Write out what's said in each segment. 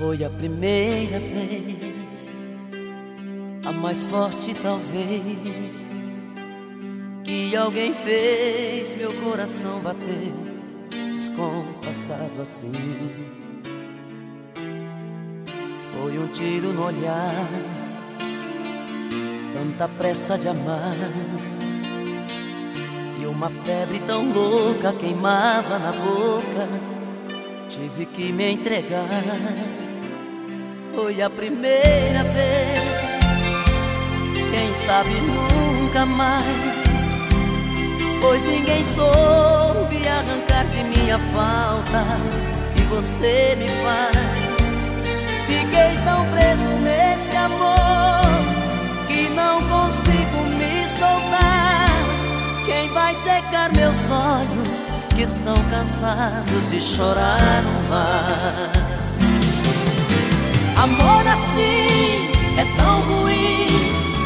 Foi a primeira vez, a mais forte talvez, que alguém fez meu coração bater descompassado assim. Foi um tiro no olhar, tanta pressa de amar. E uma febre tão louca queimava na boca, tive que me entregar. Foi a primeira vez, quem sabe nunca mais, pois ninguém soube arrancar de minha falta que você me faz. Fiquei tão preso nesse amor que não consigo me soltar. Quem vai secar meus olhos que estão cansados de chorar no mar? Amor assim é tão ruim,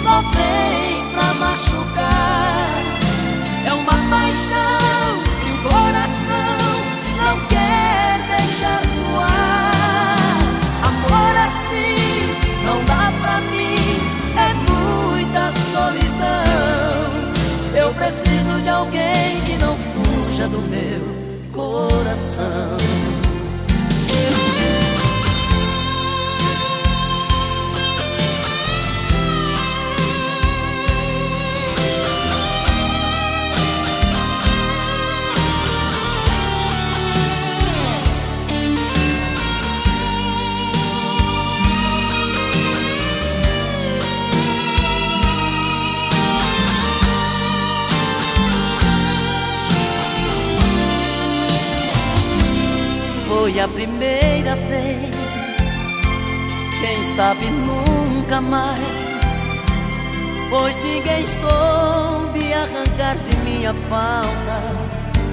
só vem pra machucar. É uma paixão que o coração não quer deixar voar. Amor assim não dá pra mim, é muita solidão. Eu preciso de alguém que não fuja do meu coração. Foi a primeira vez, quem sabe nunca mais, pois ninguém soube arrancar de minha falta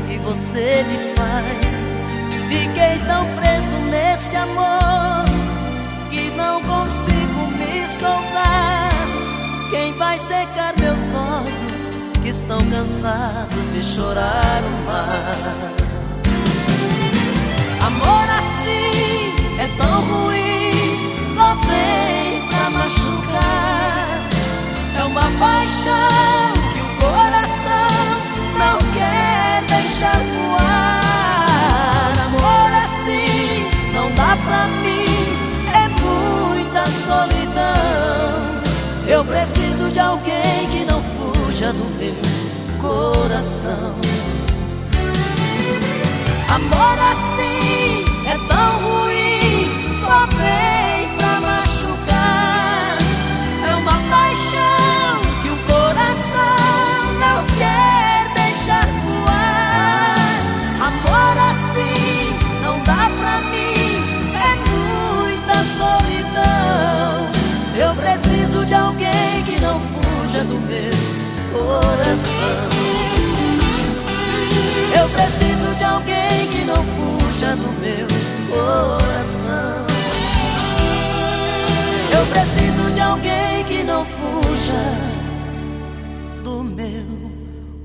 que você me faz. Fiquei tão preso nesse amor que não consigo me soltar. Quem vai secar meus olhos que estão cansados de chorar Eu preciso de alguém que não fuja do meu coração.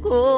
Alguém